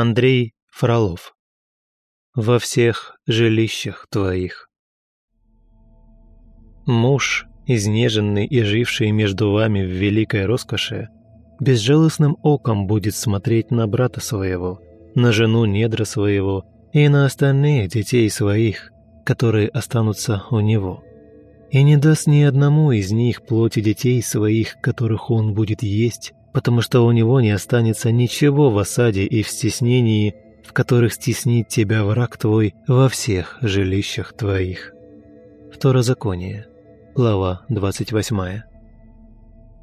Андрей Фролов. Во всех жилищах твоих. Муж, изнеженный и живший между вами в великой роскоши, безжалостным оком будет смотреть на брата своего, на жену недра своего и на остальных детей своих, которые останутся у него. И не даст ни одному из них плоти детей своих, которых он будет есть, потому что у него не останется ничего в осаде и в стеснении, в которых стеснит тебя враг твой во всех жилищах твоих. Второзаконие. Глава 28.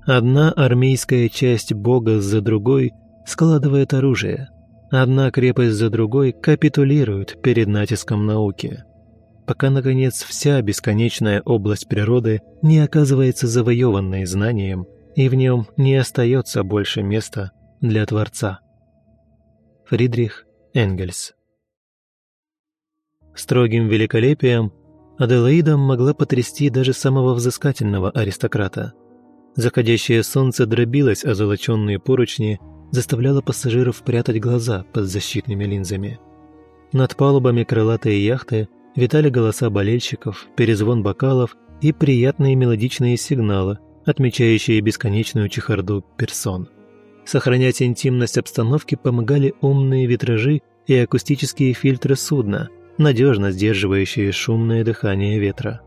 Одна армейская часть Бога за другой складывает оружие. Одна крепость за другой капитулирует перед натиском науки. Пока, наконец, вся бесконечная область природы не оказывается завоеванной знанием, и в нем не остается больше места для Творца. Фридрих Энгельс Строгим великолепием Аделаида могла потрясти даже самого взыскательного аристократа. Заходящее солнце дробилось о золоченные поручни, заставляло пассажиров прятать глаза под защитными линзами. Над палубами крылатые яхты витали голоса болельщиков, перезвон бокалов и приятные мелодичные сигналы, отмечающие бесконечную чехарду персон. Сохранять интимность обстановки помогали умные витражи и акустические фильтры судна, надежно сдерживающие шумное дыхание ветра.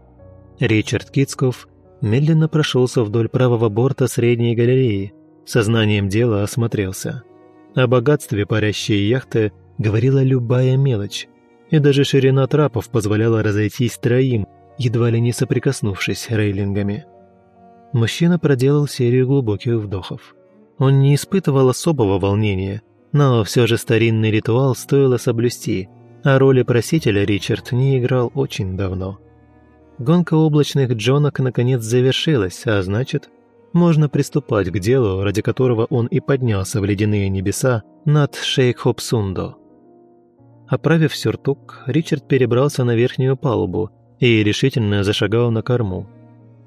Ричард Китсков медленно прошелся вдоль правого борта средней галереи, сознанием дела осмотрелся. О богатстве парящей яхты говорила любая мелочь, и даже ширина трапов позволяла разойтись троим, едва ли не соприкоснувшись рейлингами. Мужчина проделал серию глубоких вдохов. Он не испытывал особого волнения, но все же старинный ритуал стоило соблюсти – а роли просителя Ричард не играл очень давно. Гонка облачных джонок наконец завершилась, а значит, можно приступать к делу, ради которого он и поднялся в ледяные небеса над Шейх-Хопсундо. Оправив сюртук, Ричард перебрался на верхнюю палубу и решительно зашагал на корму.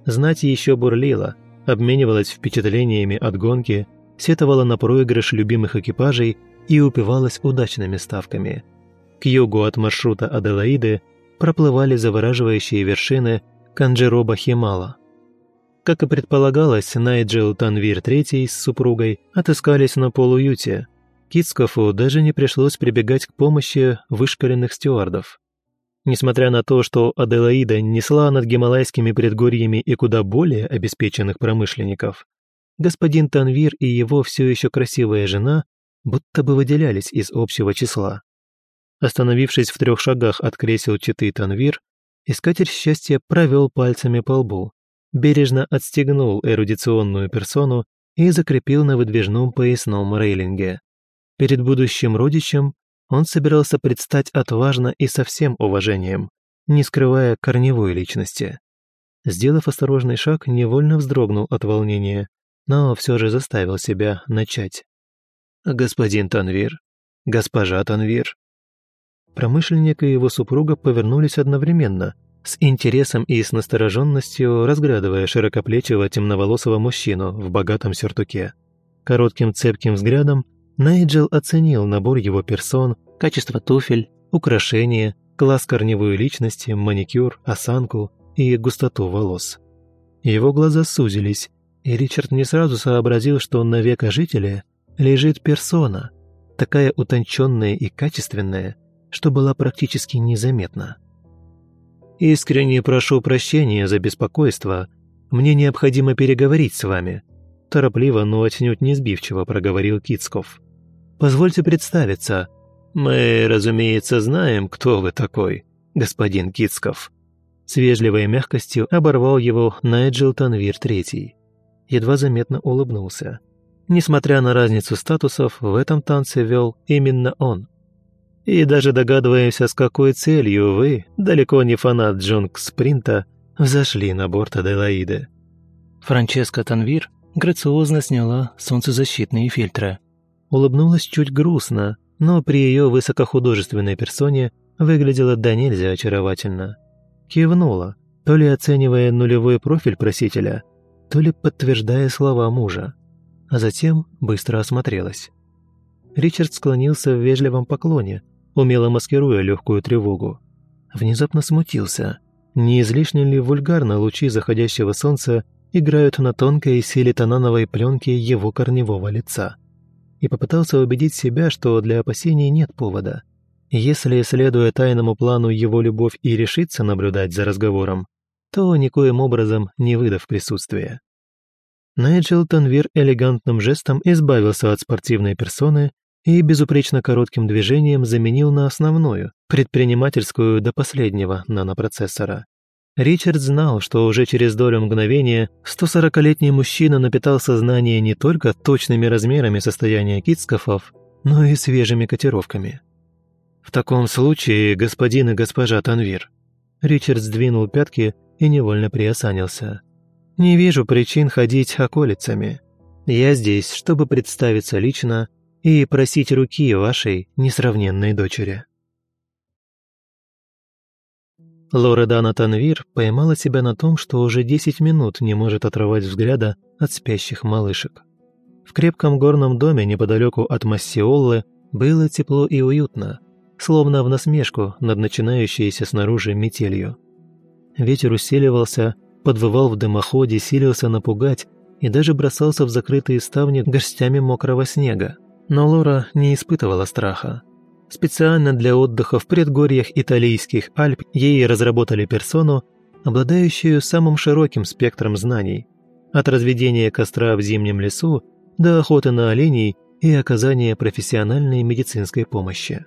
Знать еще бурлила, обменивалась впечатлениями от гонки, сетовала на проигрыш любимых экипажей и упивалась удачными ставками – к югу от маршрута Аделаиды проплывали завораживающие вершины Канджероба Химала. Как и предполагалось, Найджел Танвир III с супругой отыскались на полуюте. Китскофу даже не пришлось прибегать к помощи вышкаленных стюардов. Несмотря на то, что Аделаида несла над гималайскими предгорьями и куда более обеспеченных промышленников, господин Танвир и его все еще красивая жена будто бы выделялись из общего числа. Остановившись в трех шагах от кресел Читы Танвир, искатель счастья провел пальцами по лбу, бережно отстегнул эрудиционную персону и закрепил на выдвижном поясном рейлинге. Перед будущим родичем он собирался предстать отважно и со всем уважением, не скрывая корневой личности. Сделав осторожный шаг, невольно вздрогнул от волнения, но все же заставил себя начать. «Господин Танвир, госпожа Танвир, Промышленник и его супруга повернулись одновременно, с интересом и с настороженностью разглядывая широкоплечего темноволосого мужчину в богатом сюртуке. Коротким цепким взглядом Найджел оценил набор его персон, качество туфель, украшения, класс корневой личности, маникюр, осанку и густоту волос. Его глаза сузились, и Ричард не сразу сообразил, что на века жителя лежит персона, такая утонченная и качественная, что была практически незаметна. «Искренне прошу прощения за беспокойство. Мне необходимо переговорить с вами», торопливо, но отнюдь не сбивчиво проговорил Кицков. «Позвольте представиться. Мы, разумеется, знаем, кто вы такой, господин Кицков». С вежливой мягкостью оборвал его Найджел Танвир Третий. Едва заметно улыбнулся. Несмотря на разницу статусов, в этом танце вел именно он. И даже догадываемся, с какой целью вы, далеко не фанат джонг-спринта, взошли на борт Аделаиды. Франческа Танвир грациозно сняла солнцезащитные фильтры. Улыбнулась чуть грустно, но при ее высокохудожественной персоне выглядела до нельзя очаровательно. Кивнула, то ли оценивая нулевой профиль просителя, то ли подтверждая слова мужа, а затем быстро осмотрелась. Ричард склонился в вежливом поклоне, умело маскируя легкую тревогу. Внезапно смутился. Не излишне ли вульгарно лучи заходящего солнца играют на тонкой силитонановой пленке его корневого лица? И попытался убедить себя, что для опасений нет повода. Если, следуя тайному плану, его любовь и решится наблюдать за разговором, то никоим образом не выдав присутствия. Найджел Танвир элегантным жестом избавился от спортивной персоны и безупречно коротким движением заменил на основную, предпринимательскую до последнего нанопроцессора. Ричард знал, что уже через долю мгновения 140-летний мужчина напитал сознание не только точными размерами состояния китскофов, но и свежими котировками. «В таком случае, господин и госпожа Танвир», Ричард сдвинул пятки и невольно приосанился. «Не вижу причин ходить околицами. Я здесь, чтобы представиться лично и просить руки вашей несравненной дочери». Лоредана Танвир поймала себя на том, что уже 10 минут не может отрывать взгляда от спящих малышек. В крепком горном доме неподалеку от Массиоллы было тепло и уютно, словно в насмешку над начинающейся снаружи метелью. Ветер усиливался, подвывал в дымоходе, силился напугать и даже бросался в закрытые ставни горстями мокрого снега. Но Лора не испытывала страха. Специально для отдыха в предгорьях италийских Альп ей разработали персону, обладающую самым широким спектром знаний, от разведения костра в зимнем лесу до охоты на оленей и оказания профессиональной медицинской помощи.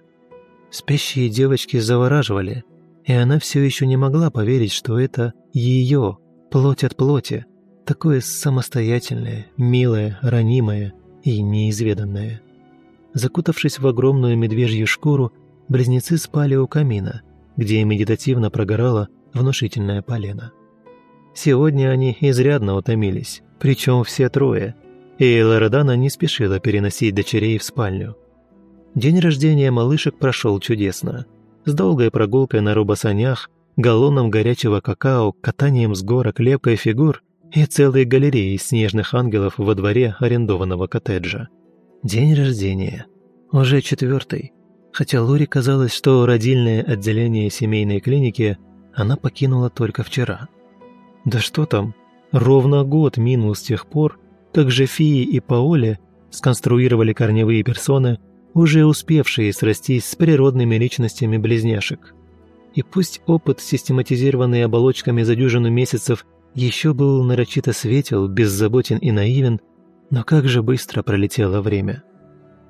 Спящие девочки завораживали – и она все еще не могла поверить, что это ее, плоть от плоти, такое самостоятельное, милое, ранимое и неизведанное. Закутавшись в огромную медвежью шкуру, близнецы спали у камина, где медитативно прогорала внушительная полена. Сегодня они изрядно утомились, причем все трое, и Лоредана не спешила переносить дочерей в спальню. День рождения малышек прошел чудесно – с долгой прогулкой на робосанях, галлоном горячего какао, катанием с горок лепкой фигур и целой галереей снежных ангелов во дворе арендованного коттеджа. День рождения. Уже четвертый. Хотя Луре казалось, что родильное отделение семейной клиники она покинула только вчера. Да что там, ровно год минул с тех пор, как же Фии и Паоле сконструировали корневые персоны уже успевшие срастись с природными личностями близняшек. И пусть опыт, систематизированный оболочками за дюжину месяцев, еще был нарочито светел, беззаботен и наивен, но как же быстро пролетело время.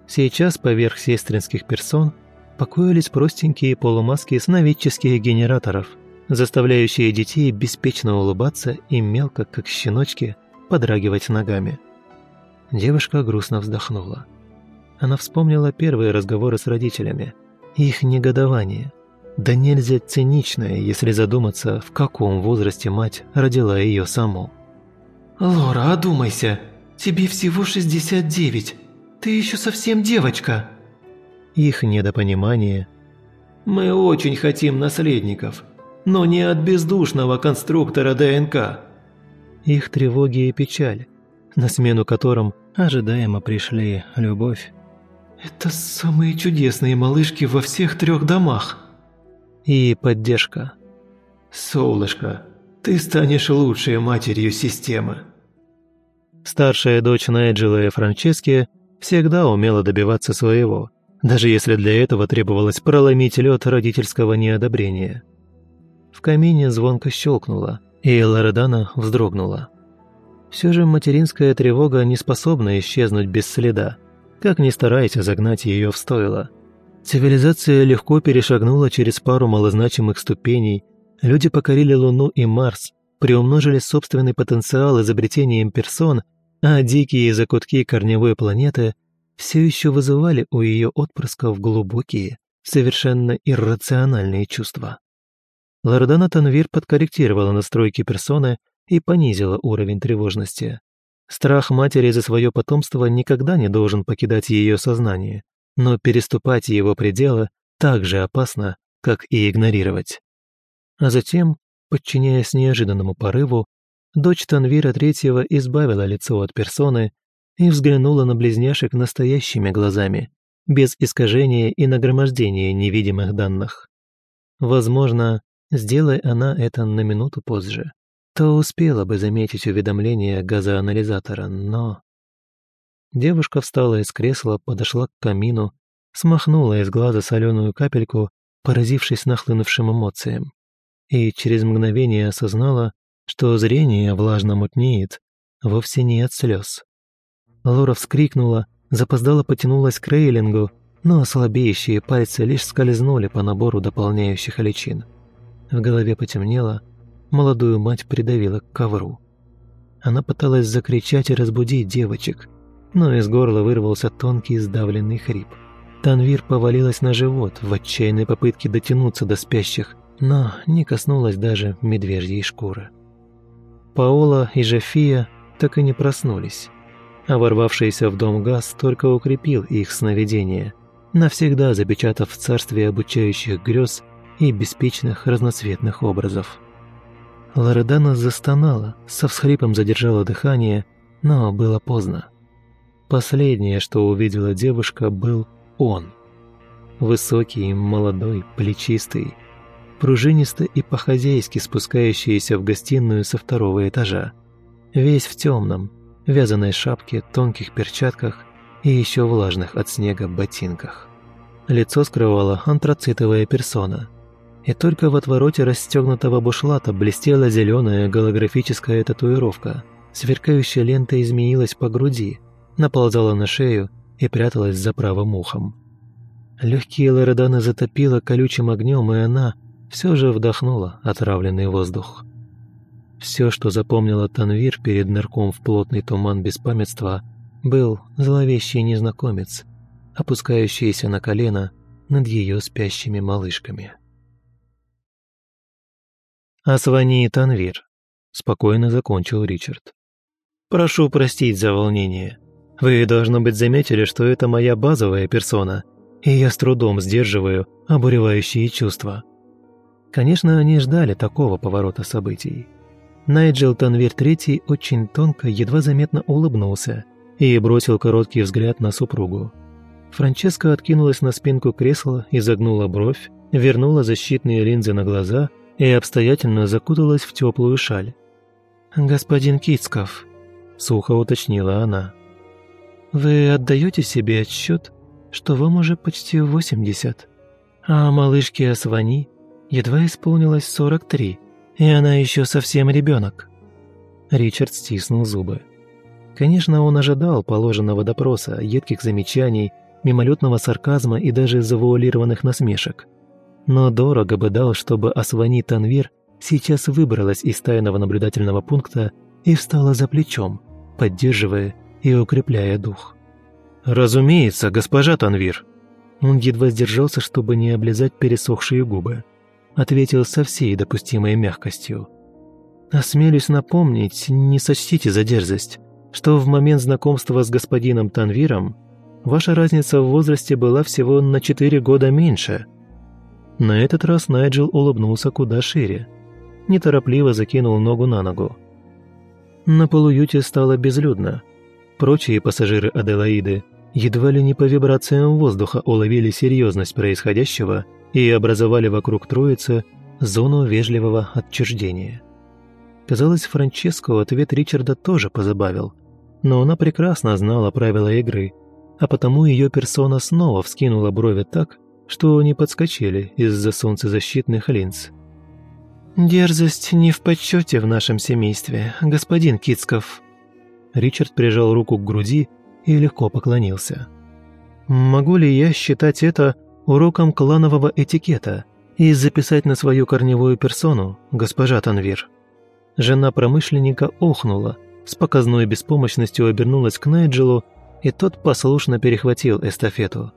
Сейчас поверх сестринских персон покоились простенькие полумаски сновидческих генераторов, заставляющие детей беспечно улыбаться и мелко, как щеночки, подрагивать ногами. Девушка грустно вздохнула. Она вспомнила первые разговоры с родителями, их негодование. Да нельзя циничное, если задуматься, в каком возрасте мать родила ее саму. «Лора, одумайся, тебе всего 69, ты еще совсем девочка!» Их недопонимание. «Мы очень хотим наследников, но не от бездушного конструктора ДНК!» Их тревоги и печаль, на смену которым ожидаемо пришли любовь это самые чудесные малышки во всех трех домах. И поддержка. Солнышко, ты станешь лучшей матерью системы. Старшая дочь Найджела и Франчески всегда умела добиваться своего, даже если для этого требовалось проломить лед родительского неодобрения. В камине звонко щелкнуло, и Лоредана вздрогнула. Все же материнская тревога не способна исчезнуть без следа, как ни старайся загнать ее в стойло. Цивилизация легко перешагнула через пару малозначимых ступеней, люди покорили Луну и Марс, приумножили собственный потенциал изобретением персон, а дикие закутки корневой планеты все еще вызывали у ее отпрысков глубокие, совершенно иррациональные чувства. Лордана Танвир подкорректировала настройки персоны и понизила уровень тревожности. Страх матери за свое потомство никогда не должен покидать ее сознание, но переступать его пределы так же опасно, как и игнорировать. А затем, подчиняясь неожиданному порыву, дочь Танвира Третьего избавила лицо от персоны и взглянула на близняшек настоящими глазами, без искажения и нагромождения невидимых данных. Возможно, сделай она это на минуту позже, то успела бы заметить уведомление газоанализатора, но... Девушка встала из кресла, подошла к камину, смахнула из глаза соленую капельку, поразившись нахлынувшим эмоциям, и через мгновение осознала, что зрение влажно мутнеет, вовсе не от слез. Лора вскрикнула, запоздала потянулась к рейлингу, но слабеющие пальцы лишь скользнули по набору дополняющих личин. В голове потемнело, молодую мать придавила к ковру. Она пыталась закричать и разбудить девочек, но из горла вырвался тонкий сдавленный хрип. Танвир повалилась на живот в отчаянной попытке дотянуться до спящих, но не коснулась даже медвежьей шкуры. Паола и Жафия так и не проснулись, а ворвавшийся в дом газ только укрепил их сновидение, навсегда запечатав в царстве обучающих грез и беспечных разноцветных образов. Лоредана застонала, со всхрипом задержала дыхание, но было поздно. Последнее, что увидела девушка, был он. Высокий, молодой, плечистый, пружинисто и по-хозяйски спускающийся в гостиную со второго этажа. Весь в темном, вязаной шапке, тонких перчатках и еще влажных от снега ботинках. Лицо скрывала антрацитовая персона. И только в отвороте расстегнутого бушлата блестела зеленая голографическая татуировка. Сверкающая лента изменилась по груди, наползала на шею и пряталась за правым ухом. Легкие Лоредана затопило колючим огнем, и она все же вдохнула отравленный воздух. Все, что запомнила Танвир перед нырком в плотный туман беспамятства, был зловещий незнакомец, опускающийся на колено над ее спящими малышками. «Асвани Танвир», — спокойно закончил Ричард. «Прошу простить за волнение. Вы, должно быть, заметили, что это моя базовая персона, и я с трудом сдерживаю обуревающие чувства». Конечно, они ждали такого поворота событий. Найджел Танвер III очень тонко, едва заметно улыбнулся и бросил короткий взгляд на супругу. Франческа откинулась на спинку кресла, изогнула бровь, вернула защитные линзы на глаза и обстоятельно закуталась в теплую шаль. «Господин Кицков», — сухо уточнила она, — «вы отдаете себе отчет, что вам уже почти 80, а малышке Асвани едва исполнилось 43, и она еще совсем ребенок. Ричард стиснул зубы. Конечно, он ожидал положенного допроса, едких замечаний, мимолетного сарказма и даже завуалированных насмешек. Но дорого бы дал, чтобы Асвани Танвир сейчас выбралась из тайного наблюдательного пункта и встала за плечом, поддерживая и укрепляя дух. «Разумеется, госпожа Танвир!» Он едва сдержался, чтобы не облизать пересохшие губы ответил со всей допустимой мягкостью. «Осмелюсь напомнить, не сочтите за дерзость, что в момент знакомства с господином Танвиром ваша разница в возрасте была всего на четыре года меньше». На этот раз Найджел улыбнулся куда шире. Неторопливо закинул ногу на ногу. На полуюте стало безлюдно. Прочие пассажиры Аделаиды едва ли не по вибрациям воздуха уловили серьезность происходящего – и образовали вокруг троицы зону вежливого отчуждения. Казалось, Франческо ответ Ричарда тоже позабавил, но она прекрасно знала правила игры, а потому ее персона снова вскинула брови так, что они подскочили из-за солнцезащитных линз. «Дерзость не в почете в нашем семействе, господин Кицков». Ричард прижал руку к груди и легко поклонился. «Могу ли я считать это уроком кланового этикета и записать на свою корневую персону, госпожа Танвир. Жена промышленника охнула, с показной беспомощностью обернулась к Найджелу, и тот послушно перехватил эстафету.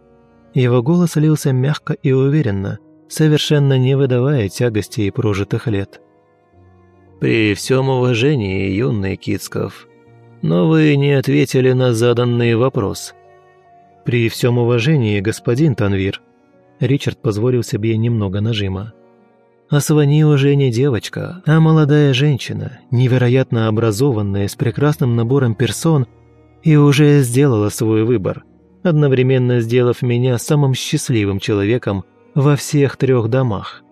Его голос лился мягко и уверенно, совершенно не выдавая тягости и прожитых лет. «При всем уважении, юный Кицков, но вы не ответили на заданный вопрос». «При всем уважении, господин Танвир», Ричард позволил себе немного нажима. А уже не девочка, а молодая женщина, невероятно образованная, с прекрасным набором персон, и уже сделала свой выбор. одновременно сделав меня самым счастливым человеком во всех трех домах.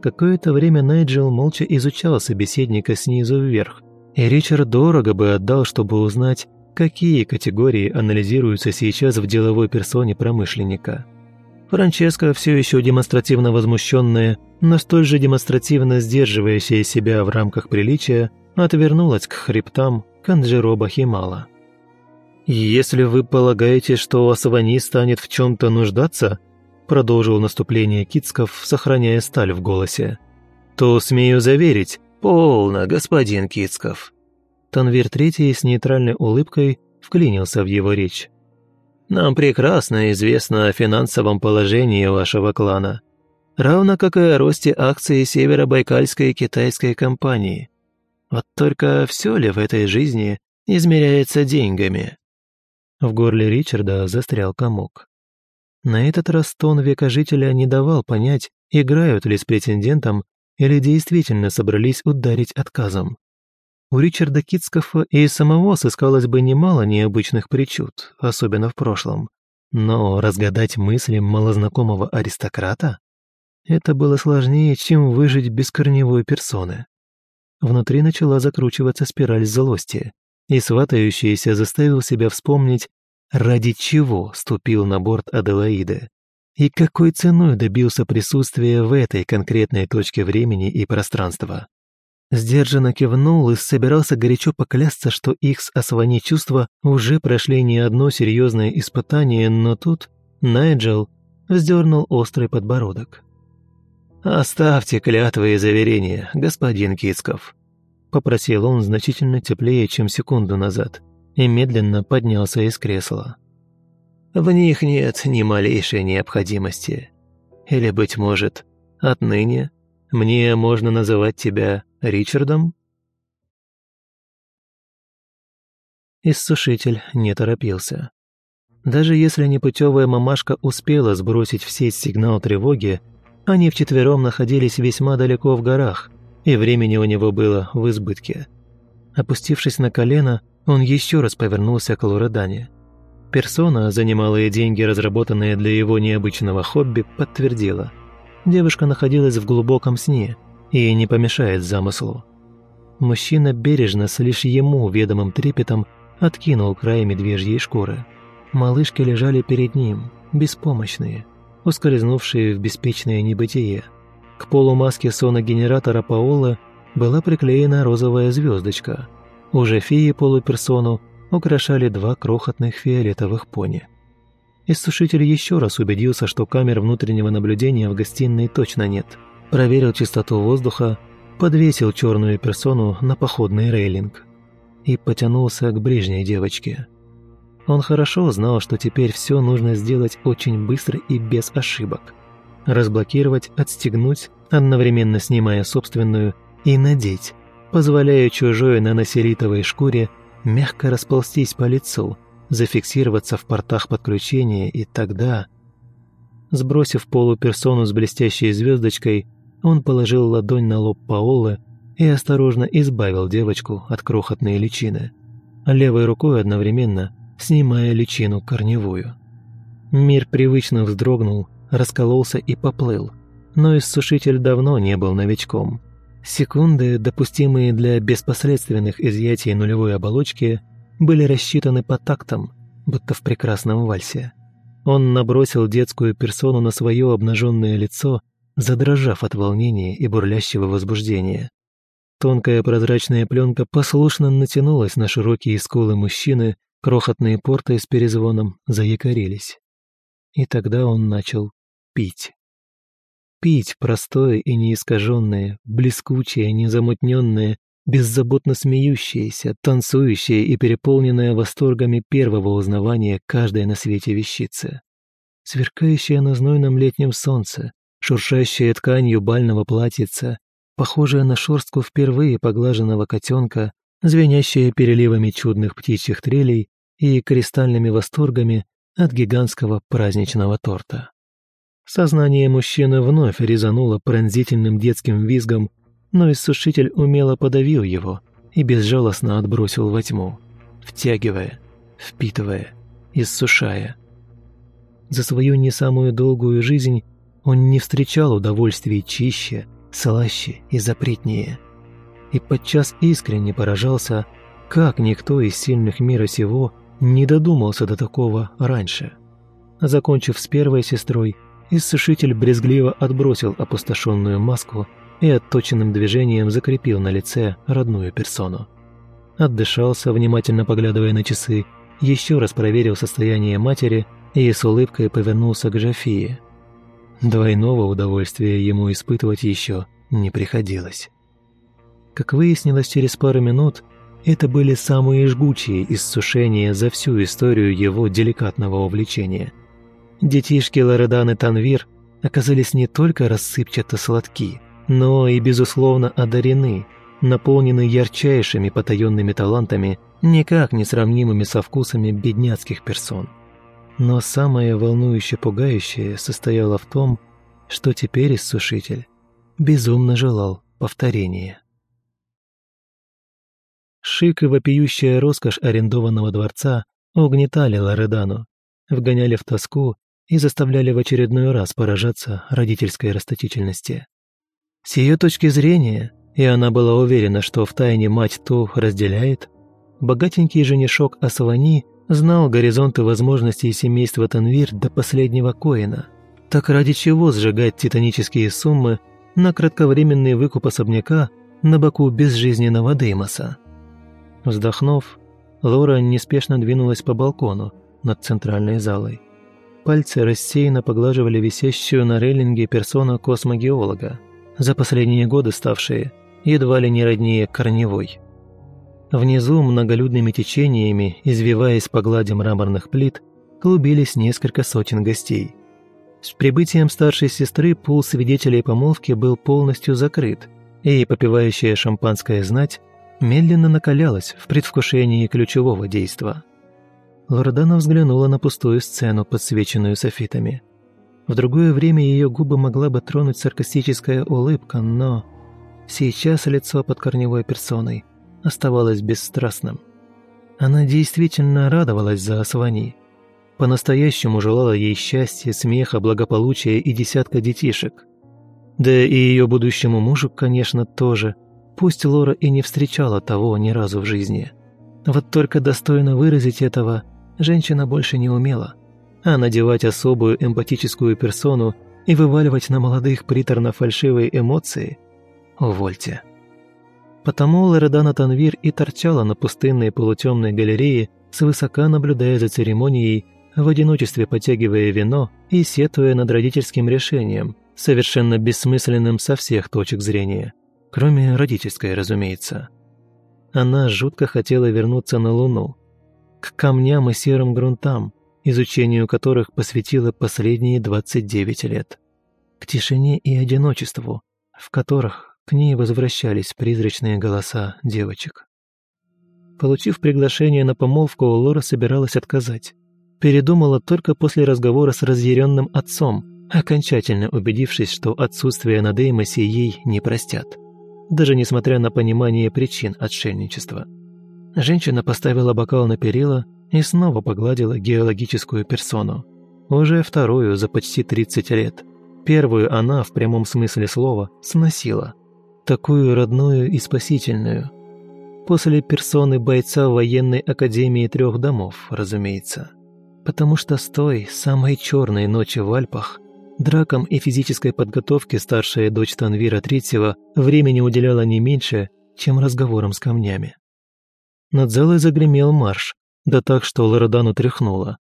Какое-то время Найджел молча изучал собеседника снизу вверх, и Ричард дорого бы отдал, чтобы узнать, какие категории анализируются сейчас в деловой персоне промышленника. Франческа, все еще демонстративно возмущенная, но столь же демонстративно сдерживающая себя в рамках приличия, отвернулась к хребтам Канджироба Химала. «Если вы полагаете, что Асавани станет в чем-то нуждаться», продолжил наступление Кицков, сохраняя сталь в голосе, то, смею заверить, полно, господин Кицков. Танвир Третий с нейтральной улыбкой вклинился в его речь. «Нам прекрасно известно о финансовом положении вашего клана, равно как и о росте акций Северобайкальской китайской компании. Вот только все ли в этой жизни измеряется деньгами?» В горле Ричарда застрял комок. На этот раз тон векожителя не давал понять, играют ли с претендентом или действительно собрались ударить отказом. У Ричарда Китскофа и самого сыскалось бы немало необычных причуд, особенно в прошлом. Но разгадать мысли малознакомого аристократа? Это было сложнее, чем выжить без корневой персоны. Внутри начала закручиваться спираль злости, и сватающийся заставил себя вспомнить, ради чего ступил на борт Аделаиды и какой ценой добился присутствия в этой конкретной точке времени и пространства. Сдержанно кивнул и собирался горячо поклясться, что их с Асвани чувства уже прошли не одно серьезное испытание, но тут Найджел вздернул острый подбородок. «Оставьте клятвы и заверения, господин Кицков», попросил он значительно теплее, чем секунду назад, и медленно поднялся из кресла. «В них нет ни малейшей необходимости. Или, быть может, отныне мне можно называть тебя Ричардом?» Иссушитель не торопился. Даже если непутевая мамашка успела сбросить в сеть сигнал тревоги, они вчетвером находились весьма далеко в горах – и времени у него было в избытке. Опустившись на колено, он еще раз повернулся к Лоредане. Персона, за немалые деньги, разработанная для его необычного хобби, подтвердила. Девушка находилась в глубоком сне и не помешает замыслу. Мужчина бережно, с лишь ему ведомым трепетом, откинул край медвежьей шкуры. Малышки лежали перед ним, беспомощные, ускользнувшие в беспечное небытие – к полумаске соногенератора Паола была приклеена розовая звездочка. Уже феи полуперсону украшали два крохотных фиолетовых пони. Иссушитель еще раз убедился, что камер внутреннего наблюдения в гостиной точно нет. Проверил чистоту воздуха, подвесил черную персону на походный рейлинг и потянулся к ближней девочке. Он хорошо знал, что теперь все нужно сделать очень быстро и без ошибок – разблокировать, отстегнуть, одновременно снимая собственную, и надеть, позволяя чужой на носилитовой шкуре мягко расползтись по лицу, зафиксироваться в портах подключения, и тогда... Сбросив полуперсону с блестящей звездочкой, он положил ладонь на лоб Паолы и осторожно избавил девочку от крохотной личины, левой рукой одновременно снимая личину корневую. Мир привычно вздрогнул, раскололся и поплыл. Но иссушитель давно не был новичком. Секунды, допустимые для беспоследственных изъятий нулевой оболочки, были рассчитаны по тактам, будто в прекрасном вальсе. Он набросил детскую персону на свое обнаженное лицо, задрожав от волнения и бурлящего возбуждения. Тонкая прозрачная пленка послушно натянулась на широкие скулы мужчины, крохотные порты с перезвоном заякорились. И тогда он начал пить. Пить простое и неискаженное, блескучее, незамутненное, беззаботно смеющееся, танцующее и переполненное восторгами первого узнавания каждой на свете вещицы. Сверкающая на знойном летнем солнце, шуршащая тканью бального платьица, похожая на шорстку впервые поглаженного котенка, звенящая переливами чудных птичьих трелей и кристальными восторгами от гигантского праздничного торта. Сознание мужчины вновь резануло пронзительным детским визгом, но иссушитель умело подавил его и безжалостно отбросил во тьму, втягивая, впитывая, иссушая. За свою не самую долгую жизнь он не встречал удовольствий чище, слаще и запретнее. И подчас искренне поражался, как никто из сильных мира сего не додумался до такого раньше. Закончив с первой сестрой, иссушитель брезгливо отбросил опустошенную маску и отточенным движением закрепил на лице родную персону. Отдышался, внимательно поглядывая на часы, еще раз проверил состояние матери и с улыбкой повернулся к Жафии. Двойного удовольствия ему испытывать еще не приходилось. Как выяснилось через пару минут, это были самые жгучие иссушения за всю историю его деликатного увлечения. Детишки Лоредан и Танвир оказались не только рассыпчато сладки, но и, безусловно, одарены, наполнены ярчайшими потаенными талантами, никак не сравнимыми со вкусами бедняцких персон. Но самое волнующе пугающее состояло в том, что теперь иссушитель безумно желал повторения. Шик и вопиющая роскошь арендованного дворца угнетали Лоредану, вгоняли в тоску и заставляли в очередной раз поражаться родительской расточительности. С ее точки зрения, и она была уверена, что втайне мать ту разделяет, богатенький женишок Асавани знал горизонты возможностей семейства Танвир до последнего коина. Так ради чего сжигать титанические суммы на кратковременный выкуп особняка на боку безжизненного Деймоса? Вздохнув, Лора неспешно двинулась по балкону над центральной залой. Пальцы рассеянно поглаживали висящую на рейлинге персону космогеолога, за последние годы ставшие едва ли не роднее корневой. Внизу многолюдными течениями, извиваясь по глади мраморных плит, клубились несколько сотен гостей. С прибытием старшей сестры пул свидетелей помолвки был полностью закрыт, и попивающая шампанское знать медленно накалялась в предвкушении ключевого действа. Лордана взглянула на пустую сцену, подсвеченную софитами. В другое время ее губы могла бы тронуть саркастическая улыбка, но сейчас лицо под корневой персоной оставалось бесстрастным. Она действительно радовалась за Асвани. По-настоящему желала ей счастья, смеха, благополучия и десятка детишек. Да и ее будущему мужу, конечно, тоже – Пусть Лора и не встречала того ни разу в жизни. Вот только достойно выразить этого женщина больше не умела. А надевать особую эмпатическую персону и вываливать на молодых приторно-фальшивые эмоции – увольте. Потому Лоредана Танвир и торчала на пустынной полутемной галерее, свысока наблюдая за церемонией, в одиночестве потягивая вино и сетуя над родительским решением, совершенно бессмысленным со всех точек зрения – Кроме родительской, разумеется. Она жутко хотела вернуться на Луну, к камням и серым грунтам, изучению которых посвятила последние 29 лет, к тишине и одиночеству, в которых к ней возвращались призрачные голоса девочек. Получив приглашение на помолвку, Лора собиралась отказать. Передумала только после разговора с разъяренным отцом, окончательно убедившись, что отсутствие на Деймосе ей не простят даже несмотря на понимание причин отшельничества. Женщина поставила бокал на перила и снова погладила геологическую персону. Уже вторую за почти 30 лет. Первую она, в прямом смысле слова, сносила. Такую родную и спасительную. После персоны бойца военной академии трех домов, разумеется. Потому что с той самой черной ночи в Альпах Дракам и физической подготовке старшая дочь Танвира Третьего времени уделяла не меньше, чем разговорам с камнями. Над залой загремел марш, да так, что Лорадану тряхнула.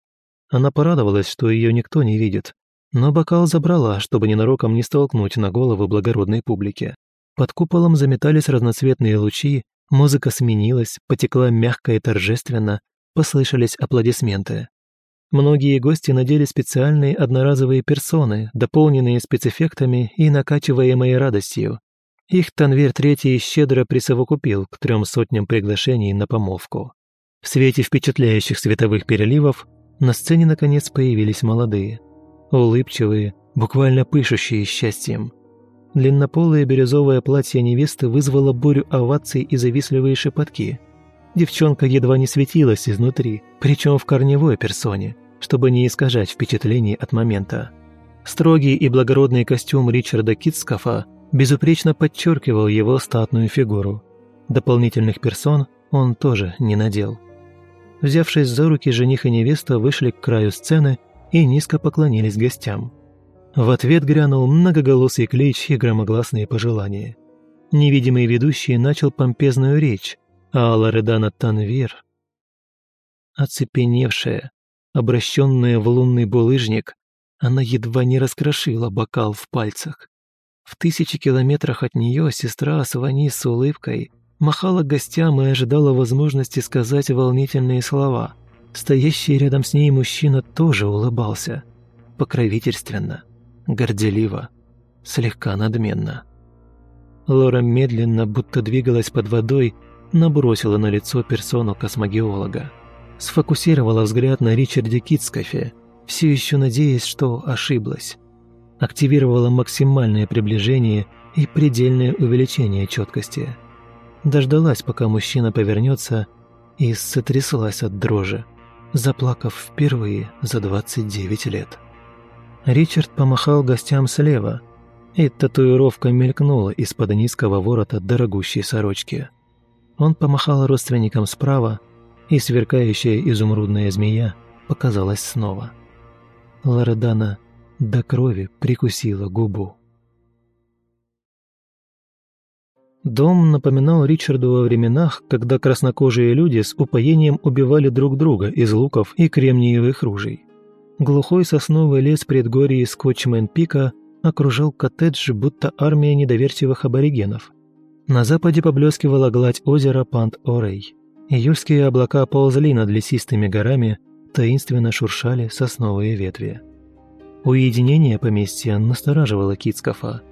Она порадовалась, что ее никто не видит, но бокал забрала, чтобы ненароком не столкнуть на голову благородной публики. Под куполом заметались разноцветные лучи, музыка сменилась, потекла мягко и торжественно, послышались аплодисменты. Многие гости надели специальные одноразовые персоны, дополненные спецэффектами и накачиваемые радостью. Их Танвер Третий щедро присовокупил к трем сотням приглашений на помолвку. В свете впечатляющих световых переливов на сцене наконец появились молодые. Улыбчивые, буквально пышущие счастьем. Длиннополое бирюзовое платье невесты вызвало бурю оваций и завистливые шепотки. девчонка едва не светилась изнутри, причем в корневой персоне, чтобы не искажать впечатлений от момента. Строгий и благородный костюм Ричарда Китскофа безупречно подчеркивал его статную фигуру. Дополнительных персон он тоже не надел. Взявшись за руки, жених и невеста вышли к краю сцены и низко поклонились гостям. В ответ грянул многоголосый клич и громогласные пожелания. Невидимый ведущий начал помпезную речь, а Лоредана Танвир, оцепеневшая, обращенная в лунный булыжник, она едва не раскрошила бокал в пальцах. В тысячи километрах от нее сестра Свани с улыбкой махала гостям и ожидала возможности сказать волнительные слова. Стоящий рядом с ней мужчина тоже улыбался. Покровительственно, горделиво, слегка надменно. Лора медленно, будто двигалась под водой, набросила на лицо персону космогеолога. Сфокусировала взгляд на Ричарде Китскофе, все еще надеясь, что ошиблась. Активировала максимальное приближение и предельное увеличение четкости. Дождалась, пока мужчина повернется, и сотряслась от дрожи, заплакав впервые за 29 лет. Ричард помахал гостям слева, и татуировка мелькнула из-под низкого ворота дорогущей сорочки. Он помахал родственникам справа, и сверкающая изумрудная змея показалась снова. Лоредана до крови прикусила губу. Дом напоминал Ричарду о временах, когда краснокожие люди с упоением убивали друг друга из луков и кремниевых ружей. Глухой сосновый лес предгорий Скотчмен-Пика окружал коттедж, будто армия недоверчивых аборигенов. На западе поблескивала гладь озера Пант-Орей. Июльские облака ползли над лесистыми горами, таинственно шуршали сосновые ветви. Уединение поместья настораживало Кицкофа.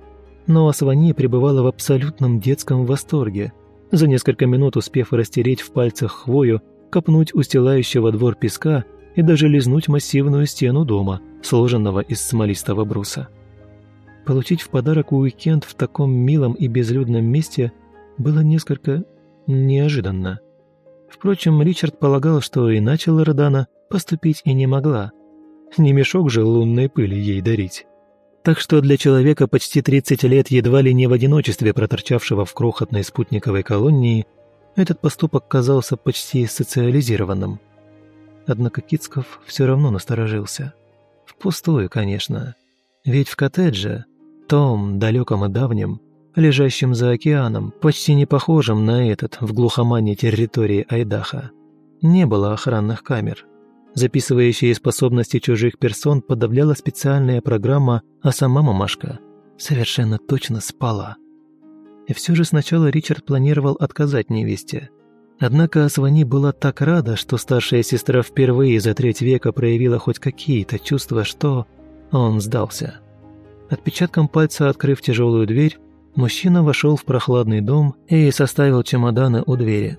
Но Асвани пребывала в абсолютном детском восторге, за несколько минут успев растереть в пальцах хвою, копнуть устилающего двор песка и даже лизнуть массивную стену дома, сложенного из смолистого бруса. Получить в подарок уикенд в таком милом и безлюдном месте было несколько неожиданно. Впрочем, Ричард полагал, что иначе Лордана поступить и не могла. Не мешок же лунной пыли ей дарить. Так что для человека почти 30 лет едва ли не в одиночестве проторчавшего в крохотной спутниковой колонии, этот поступок казался почти социализированным. Однако Кицков все равно насторожился. Впустую, конечно. Ведь в коттедже, том, далеком и давнем, лежащем за океаном, почти не похожем на этот в глухомане территории Айдаха, не было охранных камер. Записывающие способности чужих персон подавляла специальная программа, а сама мамашка совершенно точно спала. И все же сначала Ричард планировал отказать невесте. Однако Асвани была так рада, что старшая сестра впервые за треть века проявила хоть какие-то чувства, что он сдался. Отпечатком пальца открыв тяжелую дверь, мужчина вошел в прохладный дом и составил чемоданы у двери.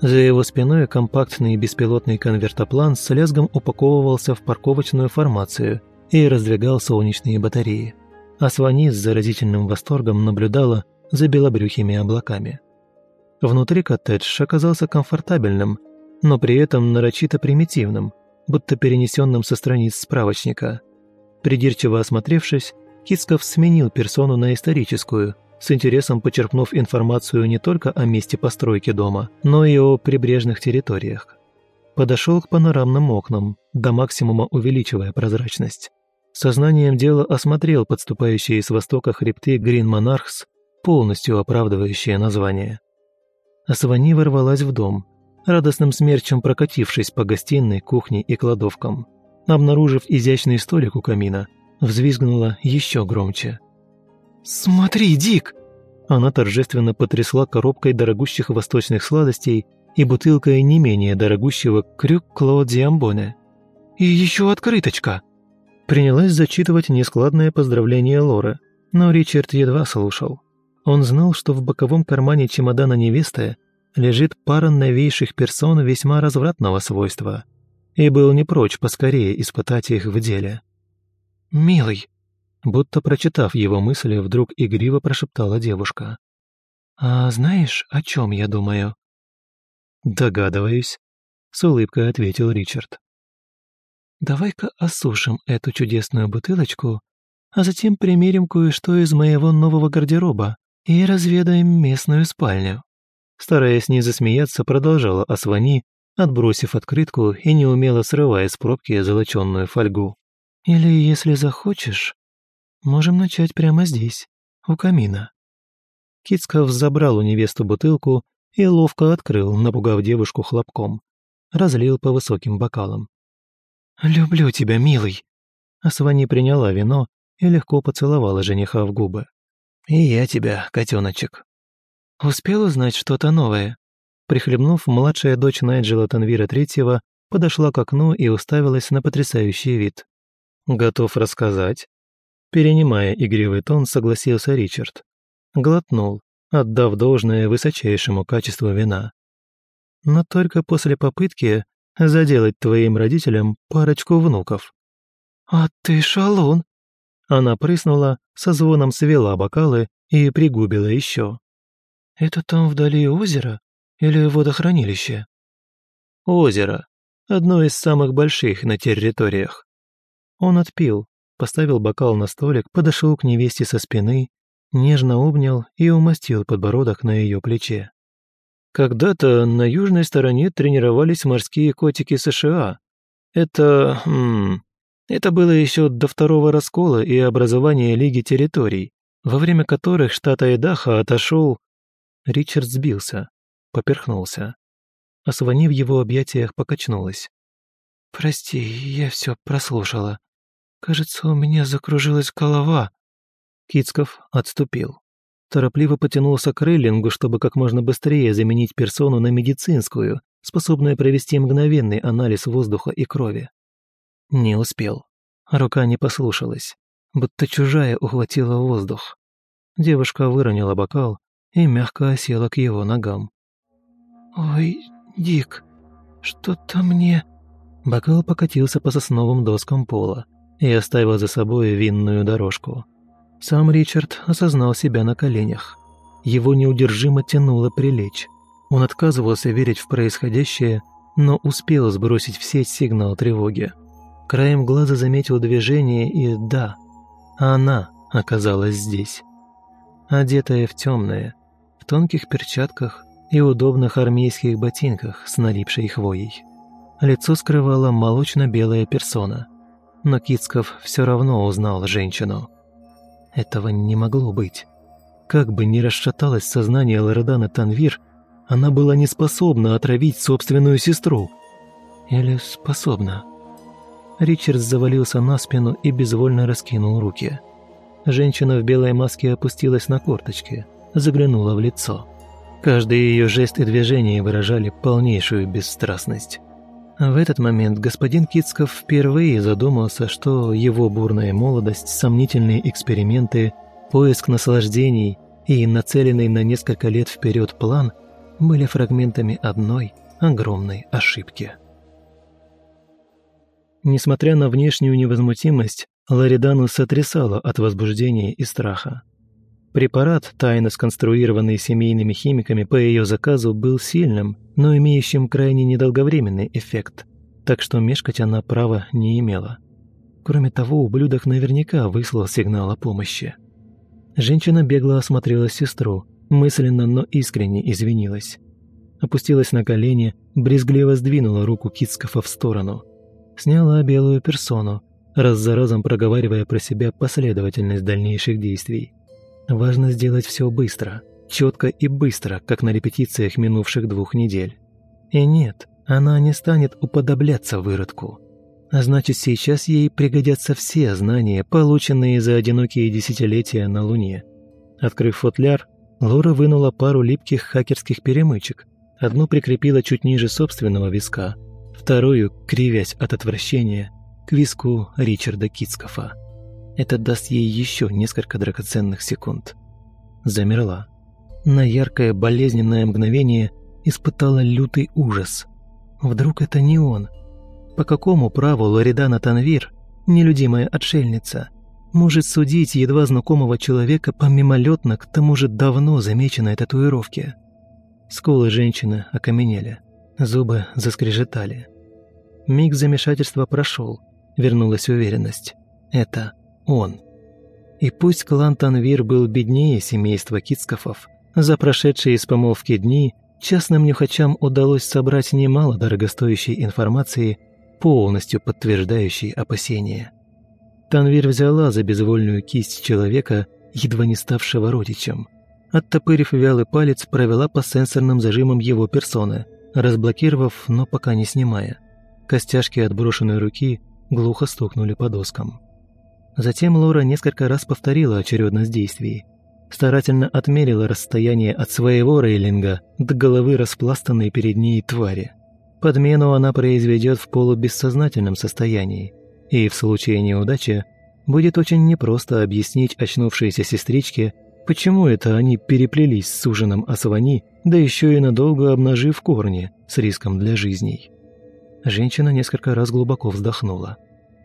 За его спиной компактный беспилотный конвертоплан с лязгом упаковывался в парковочную формацию и раздвигал солнечные батареи. А Свани с заразительным восторгом наблюдала за белобрюхими облаками. Внутри коттедж оказался комфортабельным, но при этом нарочито примитивным, будто перенесенным со страниц справочника. Придирчиво осмотревшись, Кицков сменил персону на историческую, с интересом почерпнув информацию не только о месте постройки дома, но и о прибрежных территориях. Подошел к панорамным окнам, до максимума увеличивая прозрачность. Сознанием дела осмотрел подступающие с востока хребты Грин Монархс, полностью оправдывающие название. Асвани ворвалась в дом, радостным смерчем прокатившись по гостиной, кухне и кладовкам. Обнаружив изящный столик у камина, взвизгнула еще громче. «Смотри, Дик!» Она торжественно потрясла коробкой дорогущих восточных сладостей и бутылкой не менее дорогущего крюк Клоди Амбоне. «И еще открыточка!» Принялась зачитывать нескладное поздравление Лоры, но Ричард едва слушал. Он знал, что в боковом кармане чемодана невесты лежит пара новейших персон весьма развратного свойства, и был не прочь поскорее испытать их в деле. «Милый!» Будто прочитав его мысли, вдруг игриво прошептала девушка. «А знаешь, о чем я думаю?» «Догадываюсь», — с улыбкой ответил Ричард. «Давай-ка осушим эту чудесную бутылочку, а затем примерим кое-что из моего нового гардероба и разведаем местную спальню». Стараясь не засмеяться, продолжала Асвани, отбросив открытку и неумело срывая с пробки золоченную фольгу. «Или, если захочешь, можем начать прямо здесь, у камина». Кицков забрал у невесту бутылку и ловко открыл, напугав девушку хлопком. Разлил по высоким бокалам. «Люблю тебя, милый!» Асвани приняла вино и легко поцеловала жениха в губы. «И я тебя, котеночек». Успел узнать что-то новое. Прихлебнув, младшая дочь Найджела Танвира Третьего подошла к окну и уставилась на потрясающий вид. «Готов рассказать?» Перенимая игривый тон, согласился Ричард. Глотнул, отдав должное высочайшему качеству вина. Но только после попытки заделать твоим родителям парочку внуков. «А ты шалун!» Она прыснула, со звоном свела бокалы и пригубила еще. «Это там вдали озеро или водохранилище?» «Озеро. Одно из самых больших на территориях». Он отпил, поставил бокал на столик, подошел к невесте со спины нежно обнял и умастил подбородок на ее плече. Когда-то на южной стороне тренировались морские котики США. Это... М это было еще до второго раскола и образования Лиги территорий, во время которых штат Айдахо отошел... Ричард сбился, поперхнулся. Асвани в его объятиях покачнулась. «Прости, я все прослушала. Кажется, у меня закружилась голова», Кицков отступил. Торопливо потянулся к рейлингу, чтобы как можно быстрее заменить персону на медицинскую, способную провести мгновенный анализ воздуха и крови. Не успел. Рука не послушалась, будто чужая ухватила воздух. Девушка выронила бокал и мягко осела к его ногам. «Ой, Дик, что-то мне...» Бокал покатился по сосновым доскам пола и оставил за собой винную дорожку. Сам Ричард осознал себя на коленях. Его неудержимо тянуло прилечь. Он отказывался верить в происходящее, но успел сбросить в сеть сигнал тревоги. Краем глаза заметил движение, и да, она оказалась здесь. Одетая в темное, в тонких перчатках и удобных армейских ботинках с налипшей хвоей. Лицо скрывала молочно-белая персона, но Кицков все равно узнал женщину. Этого не могло быть. Как бы ни расшаталось сознание Лоредана Танвир, она была не способна отравить собственную сестру. Или способна? Ричард завалился на спину и безвольно раскинул руки. Женщина в белой маске опустилась на корточки, заглянула в лицо. Каждый ее жест и движение выражали полнейшую бесстрастность. В этот момент господин Кицков впервые задумался, что его бурная молодость, сомнительные эксперименты, поиск наслаждений и нацеленный на несколько лет вперед план были фрагментами одной огромной ошибки. Несмотря на внешнюю невозмутимость, Ларидану сотрясало от возбуждения и страха. Препарат, тайно сконструированный семейными химиками по ее заказу, был сильным, но имеющим крайне недолговременный эффект, так что мешкать она права не имела. Кроме того, ублюдок наверняка выслал сигнал о помощи. Женщина бегло осмотрела сестру, мысленно, но искренне извинилась. Опустилась на колени, брезгливо сдвинула руку Кицкофа в сторону. Сняла белую персону, раз за разом проговаривая про себя последовательность дальнейших действий. Важно сделать все быстро, четко и быстро, как на репетициях минувших двух недель. И нет, она не станет уподобляться выродку. А значит, сейчас ей пригодятся все знания, полученные за одинокие десятилетия на Луне. Открыв футляр, Лора вынула пару липких хакерских перемычек. Одну прикрепила чуть ниже собственного виска, вторую, кривясь от отвращения, к виску Ричарда Китскофа. Это даст ей еще несколько драгоценных секунд. Замерла. На яркое болезненное мгновение испытала лютый ужас. Вдруг это не он? По какому праву Лоридана Танвир, нелюдимая отшельница, может судить едва знакомого человека по мимолетно, к тому же давно замеченной татуировке? Скулы женщины окаменели. Зубы заскрежетали. Миг замешательства прошел, вернулась уверенность. Это он. И пусть клан Танвир был беднее семейства Кицкофов, за прошедшие из помолвки дни частным нюхачам удалось собрать немало дорогостоящей информации, полностью подтверждающей опасения. Танвир взяла за безвольную кисть человека, едва не ставшего родичем. Оттопырив вялый палец, провела по сенсорным зажимам его персоны, разблокировав, но пока не снимая. Костяшки отброшенной руки глухо стукнули по доскам. Затем Лора несколько раз повторила очередность действий. Старательно отмерила расстояние от своего рейлинга до головы распластанной перед ней твари. Подмену она произведет в полубессознательном состоянии, и в случае неудачи будет очень непросто объяснить очнувшейся сестричке, почему это они переплелись с ужином Асвани, да еще и надолго обнажив корни с риском для жизней. Женщина несколько раз глубоко вздохнула.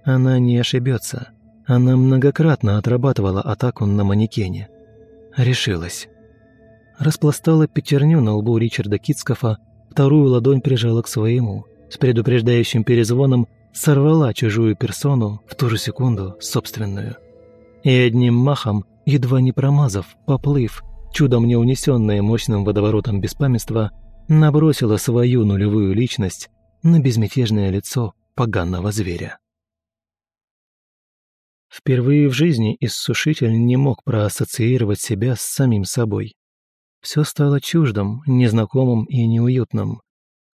Она не ошибется. Она многократно отрабатывала атаку на манекене. Решилась. Распластала пятерню на лбу Ричарда Китскофа, вторую ладонь прижала к своему. С предупреждающим перезвоном сорвала чужую персону, в ту же секунду собственную. И одним махом, едва не промазав, поплыв, чудом не унесенная мощным водоворотом беспамятства, набросила свою нулевую личность на безмятежное лицо поганого зверя. Впервые в жизни иссушитель не мог проассоциировать себя с самим собой. Все стало чуждым, незнакомым и неуютным.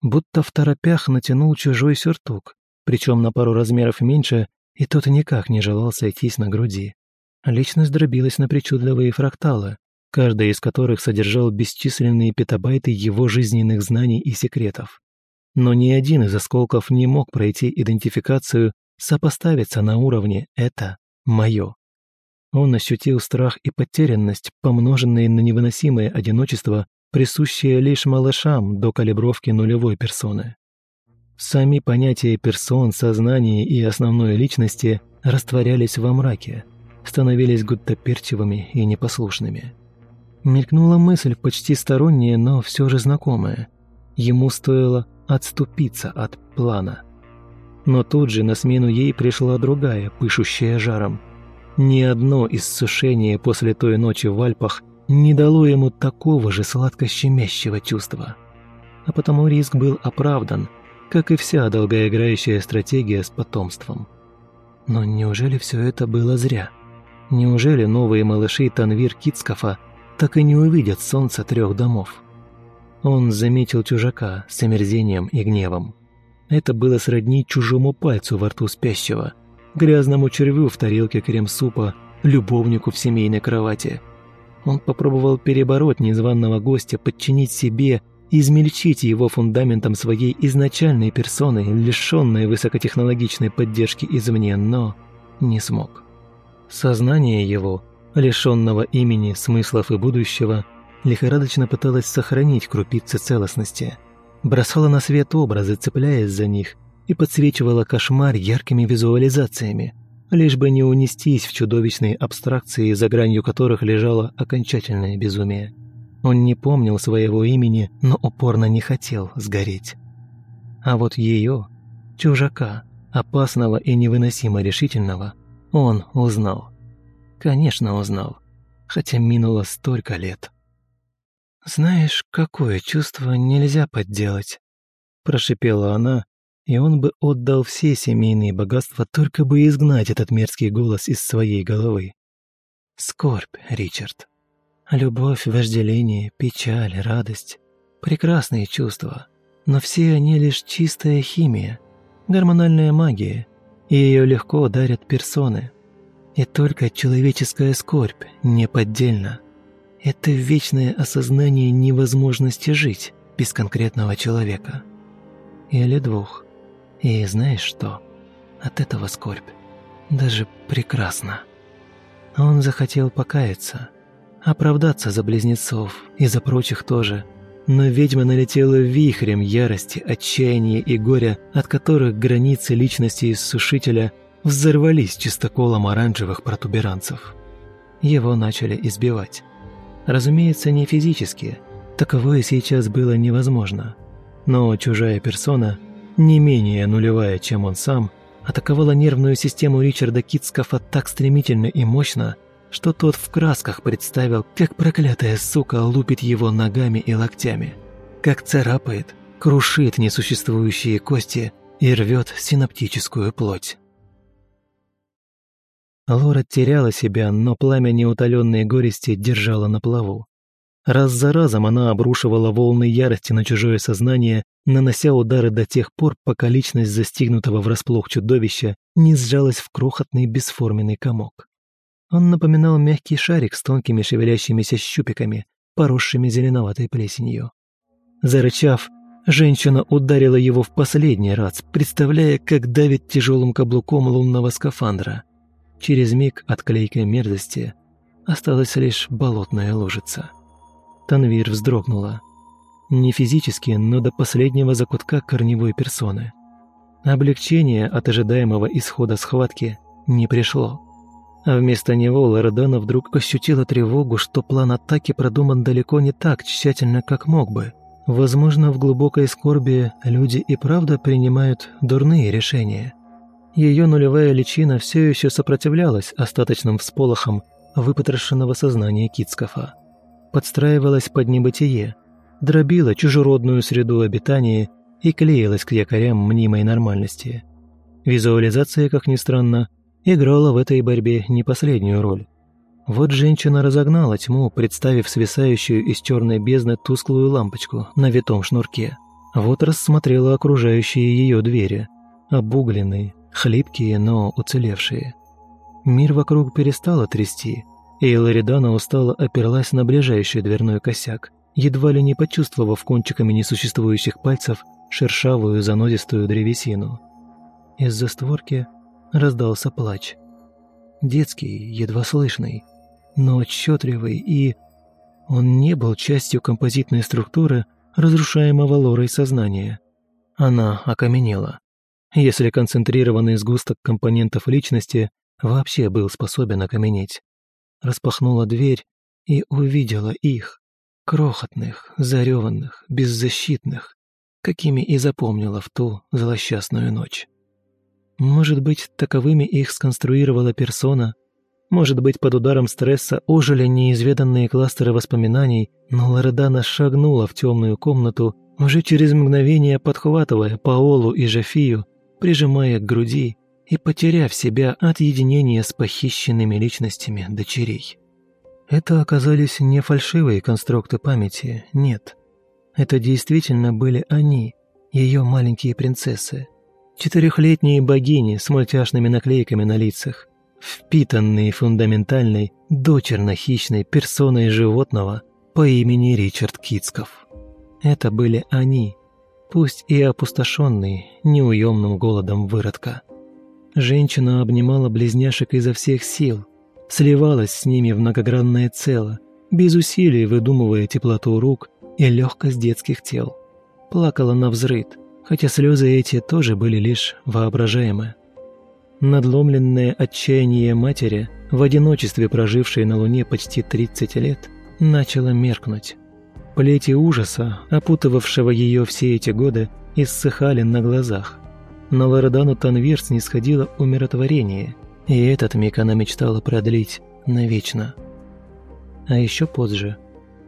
Будто в торопях натянул чужой сюртук, причем на пару размеров меньше, и тот никак не желал сойтись на груди. Личность дробилась на причудливые фракталы, каждый из которых содержал бесчисленные петабайты его жизненных знаний и секретов. Но ни один из осколков не мог пройти идентификацию, сопоставиться на уровне «это мое». Он ощутил страх и потерянность, помноженные на невыносимое одиночество, присущее лишь малышам до калибровки нулевой персоны. Сами понятия персон, сознания и основной личности растворялись во мраке, становились гуттаперчивыми и непослушными. Мелькнула мысль почти сторонняя, но все же знакомая. Ему стоило отступиться от плана. Но тут же на смену ей пришла другая, пышущая жаром. Ни одно иссушение после той ночи в Альпах не дало ему такого же сладко-щемящего чувства. А потому риск был оправдан – как и вся долгоиграющая стратегия с потомством. Но неужели все это было зря? Неужели новые малыши Танвир Кицкофа так и не увидят солнце трех домов? Он заметил чужака с омерзением и гневом. Это было сродни чужому пальцу во рту спящего, грязному червю в тарелке крем-супа, любовнику в семейной кровати. Он попробовал перебороть незваного гостя, подчинить себе измельчить его фундаментом своей изначальной персоны, лишенной высокотехнологичной поддержки извне, но не смог. Сознание его, лишенного имени, смыслов и будущего, лихорадочно пыталось сохранить крупицы целостности, бросало на свет образы, цепляясь за них, и подсвечивало кошмар яркими визуализациями, лишь бы не унестись в чудовищные абстракции, за гранью которых лежало окончательное безумие. Он не помнил своего имени, но упорно не хотел сгореть. А вот ее, чужака, опасного и невыносимо решительного, он узнал. Конечно, узнал, хотя минуло столько лет. «Знаешь, какое чувство нельзя подделать?» Прошипела она, и он бы отдал все семейные богатства, только бы изгнать этот мерзкий голос из своей головы. «Скорбь, Ричард. Любовь, вожделение, печаль, радость – прекрасные чувства, но все они лишь чистая химия, гормональная магия, и ее легко дарят персоны. И только человеческая скорбь неподдельна. Это вечное осознание невозможности жить без конкретного человека. Или двух. И знаешь что? От этого скорбь даже прекрасно. Он захотел покаяться – оправдаться за близнецов и за прочих тоже. Но ведьма налетела вихрем ярости, отчаяния и горя, от которых границы личности иссушителя взорвались чистоколом оранжевых протуберанцев. Его начали избивать. Разумеется, не физически. Таковое сейчас было невозможно. Но чужая персона, не менее нулевая, чем он сам, атаковала нервную систему Ричарда Китскофа так стремительно и мощно, что тот в красках представил, как проклятая сука лупит его ногами и локтями, как царапает, крушит несуществующие кости и рвет синаптическую плоть. Лора теряла себя, но пламя неутоленной горести держало на плаву. Раз за разом она обрушивала волны ярости на чужое сознание, нанося удары до тех пор, пока личность застигнутого врасплох чудовища не сжалась в крохотный бесформенный комок. Он напоминал мягкий шарик с тонкими шевелящимися щупиками, поросшими зеленоватой плесенью. Зарычав, женщина ударила его в последний раз, представляя, как давит тяжелым каблуком лунного скафандра. Через миг от клейкой мерзости осталась лишь болотная лужица. Танвир вздрогнула. Не физически, но до последнего закутка корневой персоны. Облегчение от ожидаемого исхода схватки не пришло. А вместо него Лордана вдруг ощутила тревогу, что план атаки продуман далеко не так тщательно, как мог бы. Возможно, в глубокой скорби люди и правда принимают дурные решения. Ее нулевая личина все еще сопротивлялась остаточным всполохам выпотрошенного сознания Китскофа подстраивалась под небытие, дробила чужеродную среду обитания и клеилась к якорям мнимой нормальности. Визуализация, как ни странно, играла в этой борьбе не последнюю роль. Вот женщина разогнала тьму, представив свисающую из черной бездны тусклую лампочку на витом шнурке. Вот рассмотрела окружающие ее двери, обугленные, хлипкие, но уцелевшие. Мир вокруг перестала трясти – и Лоридана устало оперлась на ближайший дверной косяк, едва ли не почувствовав кончиками несуществующих пальцев шершавую занозистую древесину. Из-за створки раздался плач. Детский, едва слышный, но отчетливый и... Он не был частью композитной структуры, разрушаемого лорой сознания. Она окаменела. Если концентрированный сгусток компонентов личности вообще был способен окаменеть распахнула дверь и увидела их, крохотных, зареванных, беззащитных, какими и запомнила в ту злосчастную ночь. Может быть, таковыми их сконструировала персона, может быть, под ударом стресса ожили неизведанные кластеры воспоминаний, но Лоредана шагнула в темную комнату, уже через мгновение подхватывая Паолу и Жафию, прижимая к груди и потеряв себя от единения с похищенными личностями дочерей. Это оказались не фальшивые конструкты памяти, нет. Это действительно были они, ее маленькие принцессы. Четырехлетние богини с мультяшными наклейками на лицах, впитанные фундаментальной, дочерно-хищной персоной животного по имени Ричард Китсков. Это были они, пусть и опустошенные неуемным голодом выродка. Женщина обнимала близняшек изо всех сил, сливалась с ними в многогранное цело, без усилий выдумывая теплоту рук и легкость детских тел. Плакала на взрыд, хотя слезы эти тоже были лишь воображаемы. Надломленное отчаяние матери, в одиночестве прожившей на Луне почти 30 лет, начало меркнуть. Плети ужаса, опутывавшего ее все эти годы, иссыхали на глазах. На Лоредану Танвир снисходило умиротворение, и этот миг она мечтала продлить навечно. А еще позже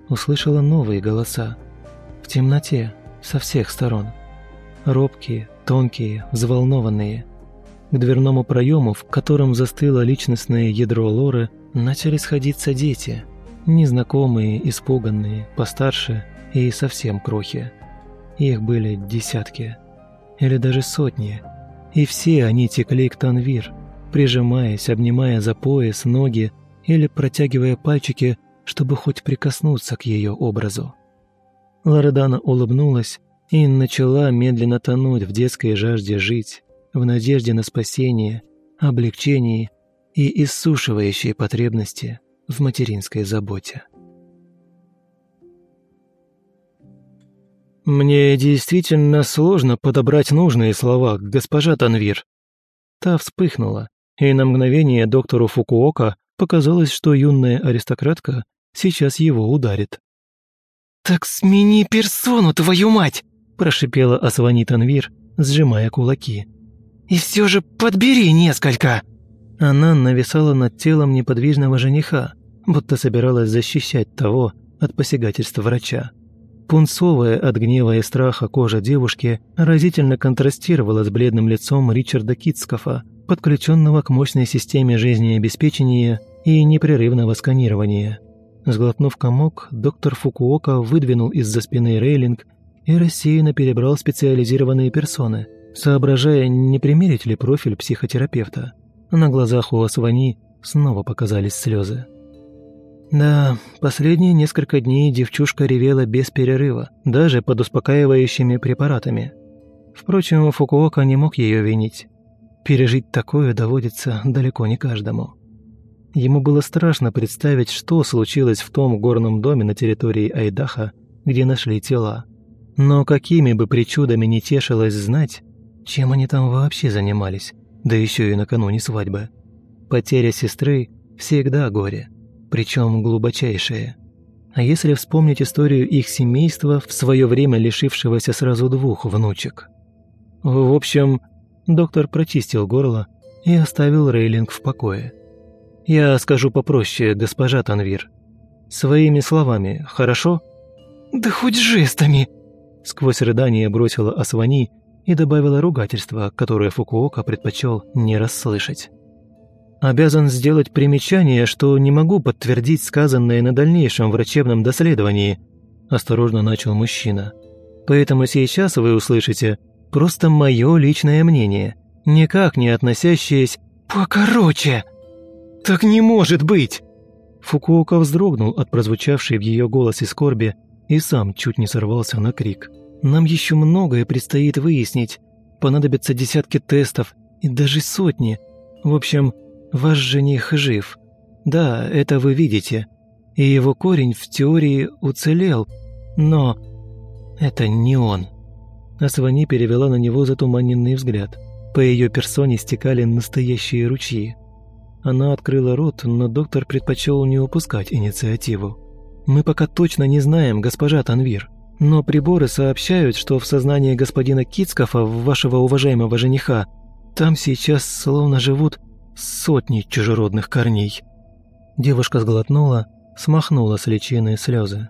услышала новые голоса. В темноте, со всех сторон. Робкие, тонкие, взволнованные. К дверному проему, в котором застыло личностное ядро Лоры, начали сходиться дети. Незнакомые, испуганные, постарше и совсем крохи. Их были десятки или даже сотни. И все они текли к Танвир, прижимаясь, обнимая за пояс, ноги или протягивая пальчики, чтобы хоть прикоснуться к ее образу. Лоредана улыбнулась и начала медленно тонуть в детской жажде жить, в надежде на спасение, облегчение и иссушивающие потребности в материнской заботе. «Мне действительно сложно подобрать нужные слова, госпожа Танвир». Та вспыхнула, и на мгновение доктору Фукуока показалось, что юная аристократка сейчас его ударит. «Так смени персону, твою мать!» прошипела Асвани Танвир, сжимая кулаки. «И все же подбери несколько!» Она нависала над телом неподвижного жениха, будто собиралась защищать того от посягательства врача. Пунцовая от гнева и страха кожа девушки разительно контрастировала с бледным лицом Ричарда Китскофа, подключенного к мощной системе жизнеобеспечения и непрерывного сканирования. Сглотнув комок, доктор Фукуока выдвинул из-за спины рейлинг и рассеянно перебрал специализированные персоны, соображая, не примерить ли профиль психотерапевта. На глазах у Асвани снова показались слезы. Да, последние несколько дней девчушка ревела без перерыва, даже под успокаивающими препаратами. Впрочем, Фукуока не мог ее винить. Пережить такое доводится далеко не каждому. Ему было страшно представить, что случилось в том горном доме на территории Айдаха, где нашли тела. Но какими бы причудами не тешилось знать, чем они там вообще занимались, да еще и накануне свадьбы. Потеря сестры всегда горе – причем глубочайшее. А если вспомнить историю их семейства, в свое время лишившегося сразу двух внучек? В общем, доктор прочистил горло и оставил Рейлинг в покое. «Я скажу попроще, госпожа Танвир. Своими словами, хорошо?» «Да хоть жестами!» Сквозь рыдание бросила Асвани и добавила ругательство, которое Фукуока предпочел не расслышать. Обязан сделать примечание, что не могу подтвердить сказанное на дальнейшем врачебном доследовании», – осторожно начал мужчина. «Поэтому сейчас вы услышите просто мое личное мнение, никак не относящееся...» «Покороче! Так не может быть!» Фукуока вздрогнул от прозвучавшей в ее голосе скорби и сам чуть не сорвался на крик. «Нам еще многое предстоит выяснить. Понадобятся десятки тестов и даже сотни. В общем, Ваш жених жив. Да, это вы видите. И его корень в теории уцелел. Но это не он. Асвани перевела на него затуманенный взгляд. По ее персоне стекали настоящие ручьи. Она открыла рот, но доктор предпочел не упускать инициативу. «Мы пока точно не знаем, госпожа Танвир, но приборы сообщают, что в сознании господина Кицкофа, вашего уважаемого жениха, там сейчас словно живут сотни чужеродных корней. Девушка сглотнула, смахнула с личины слезы.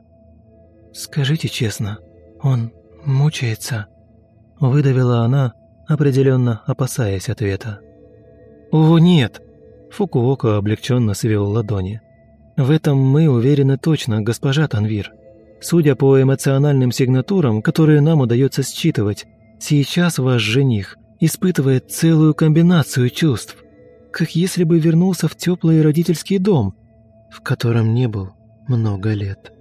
«Скажите честно, он мучается?» Выдавила она, определенно опасаясь ответа. «О, нет!» Фукуока облегченно свел ладони. «В этом мы уверены точно, госпожа Танвир. Судя по эмоциональным сигнатурам, которые нам удается считывать, сейчас ваш жених испытывает целую комбинацию чувств как если бы вернулся в теплый родительский дом, в котором не был много лет.